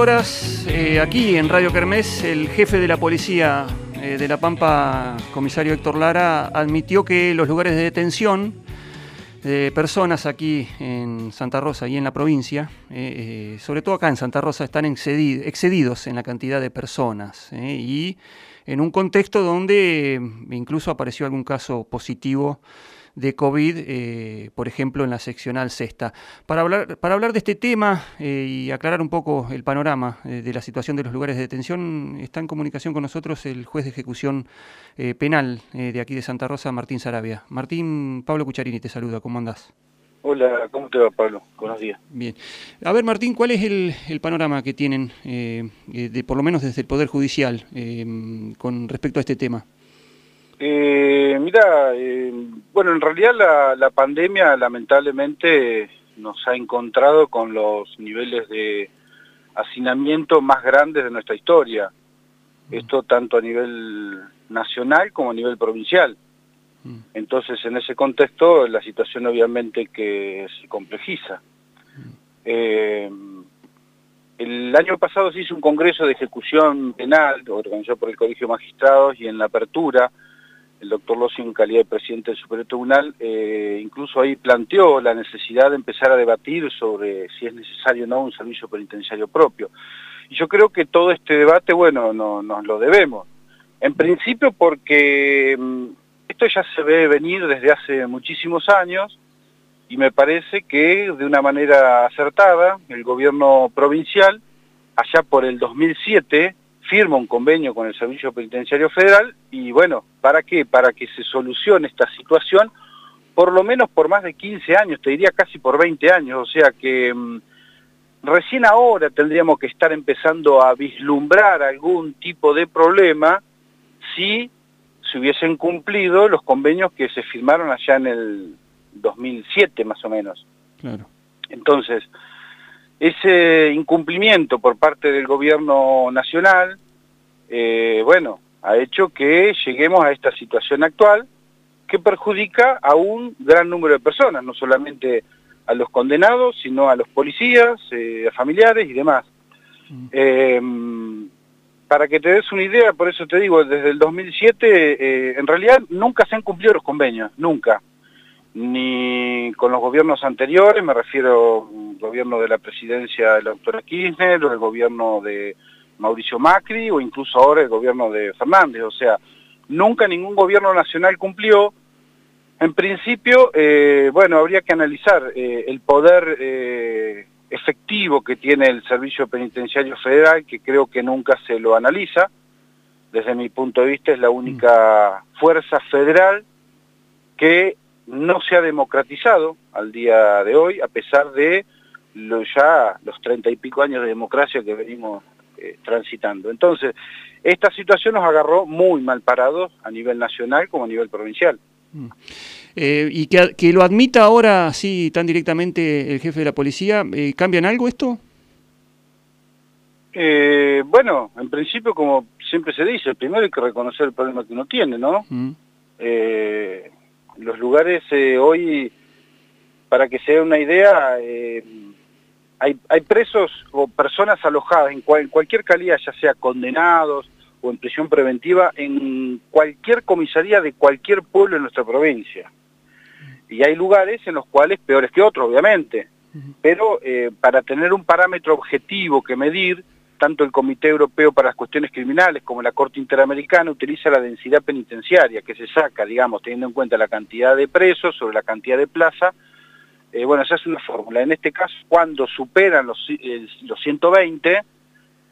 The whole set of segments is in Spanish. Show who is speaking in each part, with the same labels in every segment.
Speaker 1: horas, eh, aquí en Radio Kermés, el jefe de la policía eh, de La Pampa, comisario Héctor Lara, admitió que los lugares de detención de personas aquí en Santa Rosa y en la provincia, eh, sobre todo acá en Santa Rosa, están excedidos en la cantidad de personas y en un contexto donde incluso apareció algún caso positivo de COVID, eh, por ejemplo, en la seccional sexta. Para hablar, para hablar de este tema eh, y aclarar un poco el panorama eh, de la situación de los lugares de detención, está en comunicación con nosotros el juez de ejecución penal de aquí de Santa Rosa, Martín Sarabia. Martín, Pablo Cucharini te saluda, ¿cómo andás?
Speaker 2: Hola, ¿cómo te va Pablo? Buenos días.
Speaker 1: Bien. A ver, Martín, ¿cuál es el, panorama que tienen, de, por lo menos desde el Poder Judicial, con respecto a este tema?
Speaker 2: Eh, mira, eh, bueno, en realidad la, pandemia lamentablemente nos ha encontrado con los niveles de hacinamiento más grandes de nuestra historia. Mm. Esto tanto a nivel nacional como a nivel provincial. Mm. Entonces, en ese contexto, la situación obviamente que se complejiza. Mm. Eh, el año pasado se hizo un congreso de ejecución penal organizado por el Colegio de Magistrados y en la apertura el doctor Lossi en calidad de presidente del Superior Tribunal, eh, incluso ahí planteó la necesidad de empezar a debatir sobre si es necesario o no un servicio penitenciario propio. Y yo creo que todo este debate, bueno, no, nos lo debemos. En principio porque mm, esto ya se ve venir desde hace muchísimos años y me parece que de una manera acertada el gobierno provincial, allá por el 2007, firma un convenio con el Servicio Penitenciario Federal y bueno, ¿para qué? Para que se solucione esta situación por lo menos por más de 15 años, te diría casi por 20 años, o sea que mm, recién ahora tendríamos que estar empezando a vislumbrar algún tipo de problema si se hubiesen cumplido los convenios que se firmaron allá en el 2007 más o menos. Claro. Entonces, ese incumplimiento por parte del gobierno nacional, eh, bueno, ha hecho que lleguemos a esta situación actual que perjudica a un gran número de personas, no solamente a los condenados, sino a los policías, eh, a familiares y demás. Mm. Eh, para que te des una idea, por eso te digo, desde el 2007, en realidad nunca se han cumplido los convenios, nunca ni con los gobiernos anteriores, me refiero al gobierno de la presidencia de la doctora Kirchner, o el gobierno de Mauricio Macri, o incluso ahora el gobierno de Fernández. O sea, nunca ningún gobierno nacional cumplió. En principio, eh, bueno, habría que analizar eh, el poder eh, efectivo que tiene el Servicio Penitenciario Federal, que creo que nunca se lo analiza. Desde mi punto de vista es la única fuerza federal que no se ha democratizado al día de hoy, a pesar de lo, ya los treinta y pico años de democracia que venimos eh, transitando. Entonces, esta situación nos agarró muy mal parados a nivel nacional como a nivel provincial. Mm.
Speaker 1: Eh, y que, lo admita ahora así tan directamente el jefe de la policía, eh, ¿cambian algo esto?
Speaker 2: bueno, en principio, como siempre se dice, primero hay que reconocer el problema que uno tiene, ¿no? Mm los lugares eh, hoy, para que se dé una idea, eh, hay, hay, presos o personas alojadas en, cualquier calidad, ya sea condenados o en prisión preventiva, en cualquier comisaría de cualquier pueblo en nuestra provincia. Y hay lugares en los cuales peores que otros, obviamente. Pero eh, para tener un parámetro objetivo que medir, tanto el Comité Europeo para las Cuestiones Criminales como la Corte Interamericana utiliza la densidad penitenciaria que se saca, digamos, teniendo en cuenta la cantidad de presos sobre la cantidad de plaza. Eh, bueno, esa es una fórmula. En este caso, cuando superan los, los 120,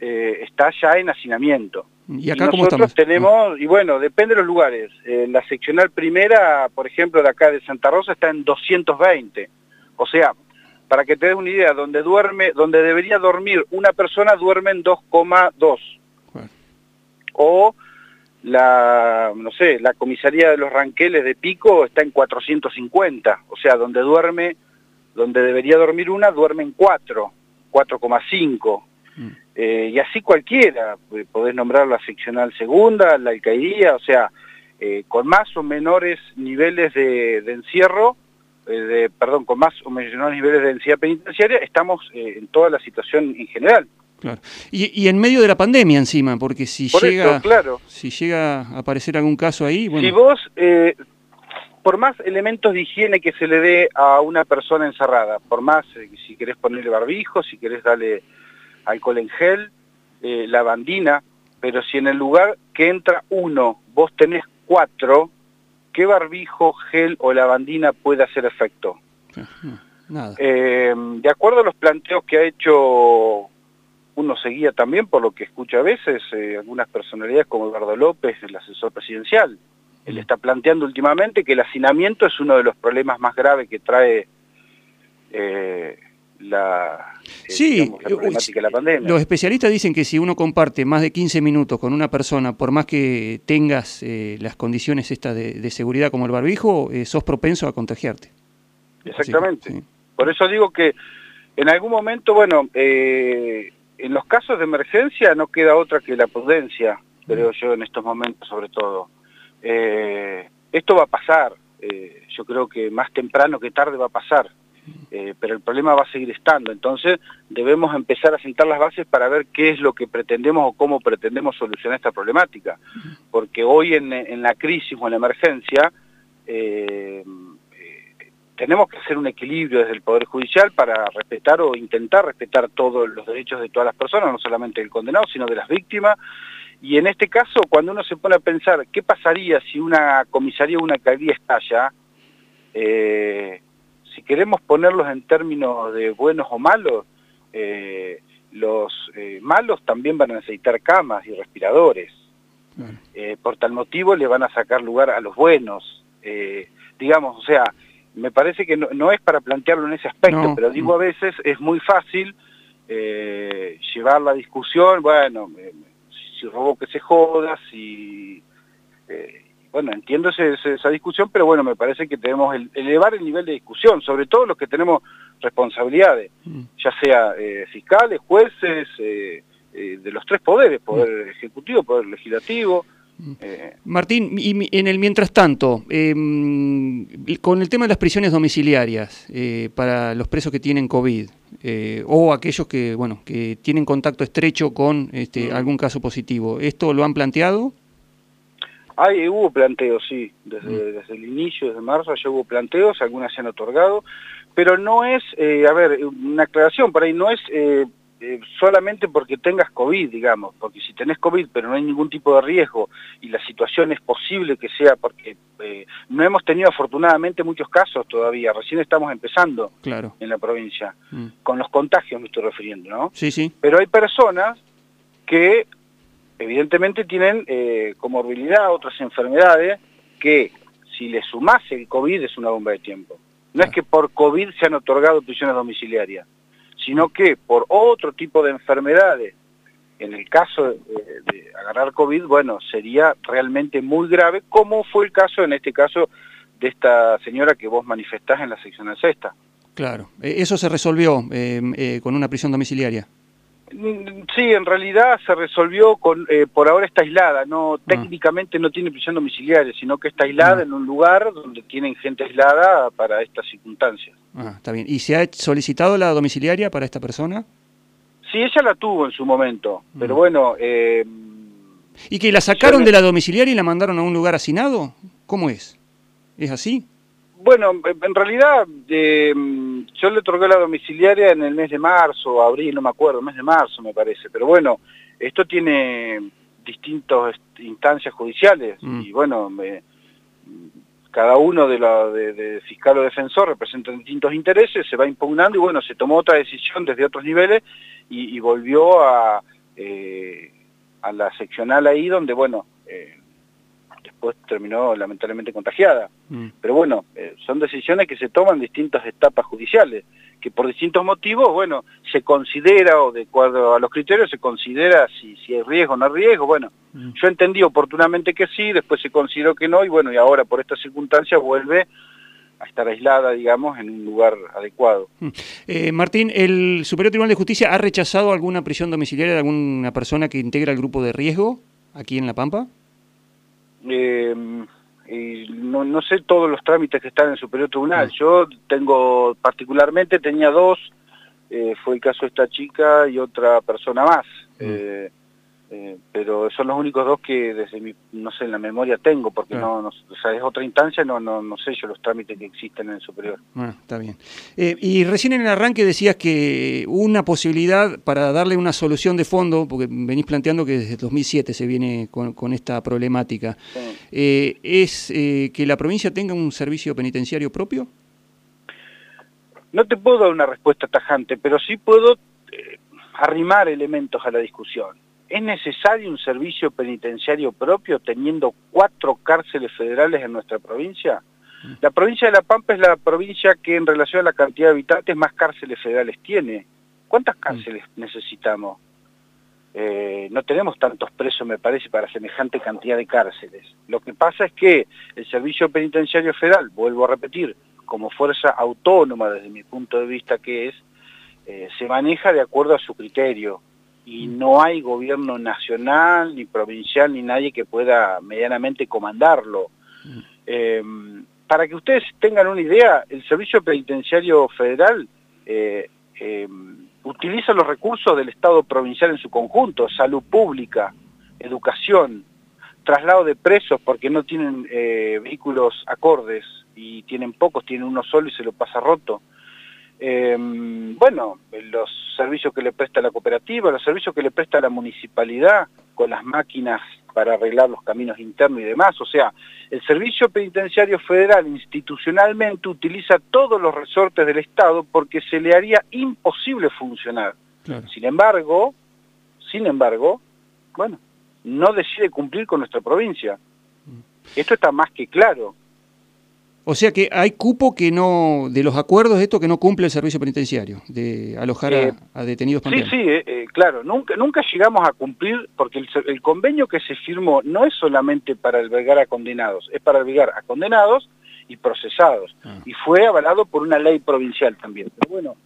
Speaker 2: eh, está ya en hacinamiento. ¿Y acá cómo estamos? tenemos, y bueno, depende de los lugares. Eh, la seccional primera, por ejemplo, de acá de Santa Rosa, está en 220. O sea, para que te des una idea, donde duerme, donde debería dormir una persona duerme en 2,2. O la, no sé, la comisaría de los Ranqueles de Pico está en 450, o sea, donde duerme, donde debería dormir una, duerme en 4, 4,5. Mm. Eh, y así cualquiera, podés nombrar la seccional segunda, la alcaldía, o sea, eh, con más o menores niveles de encierro, de, perdón, con más o menores niveles de densidad penitenciaria, estamos eh, en toda la situación en general.
Speaker 1: Claro. Y, en medio de la pandemia encima, porque si llega claro. si llega a aparecer algún caso ahí...
Speaker 2: Bueno... Si vos, eh, por más elementos de higiene que se le dé a una persona encerrada, por más, eh, si querés ponerle barbijo, si querés darle alcohol en gel, eh, lavandina, pero si en el lugar que entra uno vos tenés cuatro, ¿qué barbijo, gel o lavandina puede hacer efecto? Nada. Eh, de acuerdo a los planteos que ha hecho, uno seguía también por lo que escucha a veces, eh, algunas personalidades como Eduardo López, el asesor presidencial. Él mm. está planteando últimamente que el hacinamiento es uno de los problemas más graves que trae eh, la,
Speaker 1: sí, problemática de la pandemia. Los especialistas dicen que si uno comparte más de 15 minutos con una persona, por más que tengas las condiciones estas de, seguridad como el barbijo, sos propenso a contagiarte.
Speaker 2: Exactamente. Por eso digo que en algún momento, bueno, eh, en los casos de emergencia no queda otra que la prudencia, creo mm. yo, en estos momentos sobre todo. Eh, esto va a pasar, eh, yo creo que más temprano que tarde va a pasar, pero el problema va a seguir estando, entonces debemos empezar a sentar las bases para ver qué es lo que pretendemos o cómo pretendemos solucionar esta problemática, porque hoy en, la crisis o en la emergencia, tenemos que hacer un equilibrio desde el Poder Judicial para respetar o intentar respetar todos los derechos de todas las personas, no solamente del condenado, sino de las víctimas. Y en este caso, cuando uno se pone a pensar qué pasaría si una comisaría o una alcaldía estalla, eh, si queremos ponerlos en términos de buenos o malos, eh, los eh, malos también van a necesitar camas y respiradores. por tal motivo le van a sacar lugar a los buenos. digamos, o sea, me parece que no, es para plantearlo en ese aspecto, pero digo a veces es muy fácil eh, llevar la discusión, bueno, si robó que se joda, si... Eh, bueno, entiendo esa discusión, pero bueno, me parece que debemos elevar el nivel de discusión, sobre todo los que tenemos responsabilidades, mm. ya sea eh, fiscales, jueces, de los tres poderes, poder mm. ejecutivo, poder legislativo,
Speaker 1: eh, Martín, y en el mientras tanto, em, con el tema de las prisiones domiciliarias eh, para los presos que tienen COVID eh, o aquellos que, bueno, que tienen contacto estrecho con este, algún caso positivo, ¿esto lo han planteado?
Speaker 2: Hay, hubo planteos, sí, desde, mm. desde el inicio, desde marzo ya hubo planteos, algunas se han otorgado, pero no es, a ver, una aclaración por ahí, no es eh, solamente porque tengas COVID, digamos, porque si tenés COVID pero no hay ningún tipo de riesgo y la situación es posible que sea porque eh, no hemos tenido afortunadamente muchos casos todavía, recién estamos empezando claro. en la provincia, mm. con los contagios me estoy refiriendo, ¿no?
Speaker 1: Sí, sí.
Speaker 2: Pero hay personas que evidentemente tienen eh, comorbilidad, otras enfermedades, que si le sumás el COVID es una bomba de tiempo. No es que por COVID se han otorgado prisiones domiciliarias sino que por otro tipo de enfermedades, en el caso de, agarrar COVID, bueno, sería realmente muy grave, como fue el caso, en este caso, de esta señora que vos manifestás en la sección sexta.
Speaker 1: Claro, e, eso se resolvió eh, eh, con una prisión domiciliaria.
Speaker 2: Mm, sí, en realidad se resolvió con, eh, por ahora está aislada, no ah. técnicamente no tiene prisión domiciliaria, sino que está aislada ah. en un lugar donde tienen gente aislada para estas circunstancias.
Speaker 1: Ah, está bien. ¿Y se ha solicitado la domiciliaria para esta persona?
Speaker 2: Sí, ella la tuvo en su momento, pero bueno... Eh,
Speaker 1: ¿Y que la sacaron de la domiciliaria y la mandaron a un lugar hacinado? ¿Cómo es? ¿Es así?
Speaker 2: Bueno, en realidad eh, yo le otorgué la domiciliaria en el mes de marzo, abril, no me acuerdo, mes de marzo me parece, pero bueno, esto tiene distintas instancias judiciales mm. y bueno, cada uno de, la, de, fiscal o defensor representa distintos intereses, se va impugnando y bueno, se tomó otra decisión desde otros niveles y, volvió a, eh, a la seccional ahí donde bueno, eh, después terminó lamentablemente contagiada. Mm. Pero bueno, son decisiones que se toman en distintas etapas judiciales, que por distintos motivos, bueno, se considera, o de acuerdo a los criterios, se considera si, si hay riesgo o no hay riesgo. Bueno, mm. yo entendí oportunamente que sí, después se consideró que no, y bueno, y ahora por estas circunstancias vuelve a estar aislada, digamos, en un lugar adecuado. Mm.
Speaker 1: Eh, Martín, ¿el Superior Tribunal de Justicia ha rechazado alguna prisión domiciliaria de alguna persona que integra el grupo de riesgo aquí en La Pampa?
Speaker 2: Eh, no, no, sé todos los trámites que están en el Superior Tribunal. Mm. Yo tengo, particularmente, tenía dos fue el caso de esta chica y otra persona más. Mm. Eh, pero son los únicos dos que desde mi, no sé, en la memoria tengo, porque no, no, o sea, es otra instancia, no, no, no sé yo los trámites que existen en el superior.
Speaker 1: Bueno, está bien. Eh, y recién en el arranque decías que una posibilidad para darle una solución de fondo, porque venís planteando que desde 2007 se viene con, esta problemática, eh, es que la provincia tenga un servicio penitenciario propio.
Speaker 2: No te puedo dar una respuesta tajante, pero sí puedo arrimar elementos a la discusión. ¿Es necesario un servicio penitenciario propio teniendo cuatro cárceles federales en nuestra provincia? La provincia de La Pampa es la provincia que en relación a la cantidad de habitantes más cárceles federales tiene. ¿Cuántas cárceles necesitamos? Eh, no tenemos tantos presos, me parece, para semejante cantidad de cárceles. Lo que pasa es que el Servicio Penitenciario Federal, vuelvo a repetir, como fuerza autónoma desde mi punto de vista que es, eh, se maneja de acuerdo a su criterio y no hay gobierno nacional, ni provincial, ni nadie que pueda medianamente comandarlo. Eh, para que ustedes tengan una idea, el Servicio Penitenciario Federal eh, eh, utiliza los recursos del Estado provincial en su conjunto, salud pública, educación, traslado de presos porque no tienen vehículos acordes y tienen pocos, tienen uno solo y se lo pasa roto, eh, bueno, los servicios que le presta la cooperativa, los servicios que le presta la municipalidad con las máquinas para arreglar los caminos internos y demás. O sea, el Servicio Penitenciario Federal institucionalmente utiliza todos los resortes del Estado porque se le haría imposible funcionar. Sin embargo, sin embargo, bueno, no decide cumplir con nuestra provincia. Mm. Esto está más que claro.
Speaker 1: O sea que hay cupo que no, de los acuerdos esto que no cumple el servicio penitenciario, de alojar a, eh, detenidos
Speaker 2: Sí, sí, eh, eh, claro, nunca, nunca llegamos a cumplir, porque el, convenio que se firmó no es solamente para albergar a condenados, es para albergar a condenados y procesados, ah. y fue avalado por una ley provincial también. Pero bueno,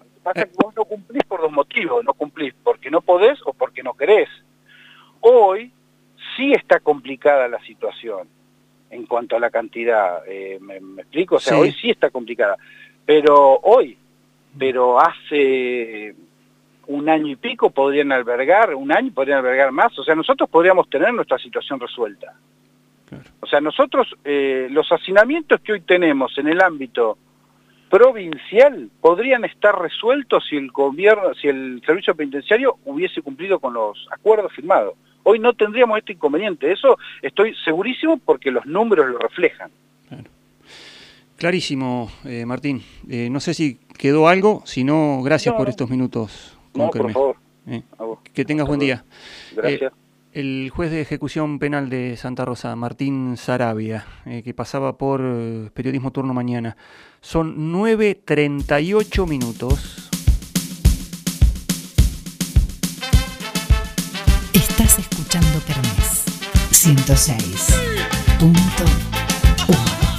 Speaker 2: Lo que pasa es que vos no cumplís por dos motivos, no cumplís porque no podés o porque no querés. Hoy sí está complicada la situación en cuanto a la cantidad. Eh, ¿me, explico? O sea, hoy sí está complicada. Pero hoy, pero hace un año y pico podrían albergar, un año podrían albergar más. O sea, nosotros podríamos tener nuestra situación resuelta. O sea, nosotros, eh, los hacinamientos que hoy tenemos en el ámbito provincial podrían estar resueltos si el gobierno, si el servicio penitenciario hubiese cumplido con los acuerdos firmados. Hoy no tendríamos este inconveniente, eso estoy segurísimo porque los números lo reflejan.
Speaker 1: Clarísimo, eh, Martín. Eh, no sé si quedó algo, si no, gracias por estos minutos.
Speaker 2: no, por favor.
Speaker 1: Eh, que tengas buen día.
Speaker 2: Gracias.
Speaker 1: el juez de ejecución penal de Santa Rosa, Martín Sarabia, que pasaba por Periodismo Turno Mañana. Son 9.38 minutos.
Speaker 3: Estás escuchando Kermés 106.1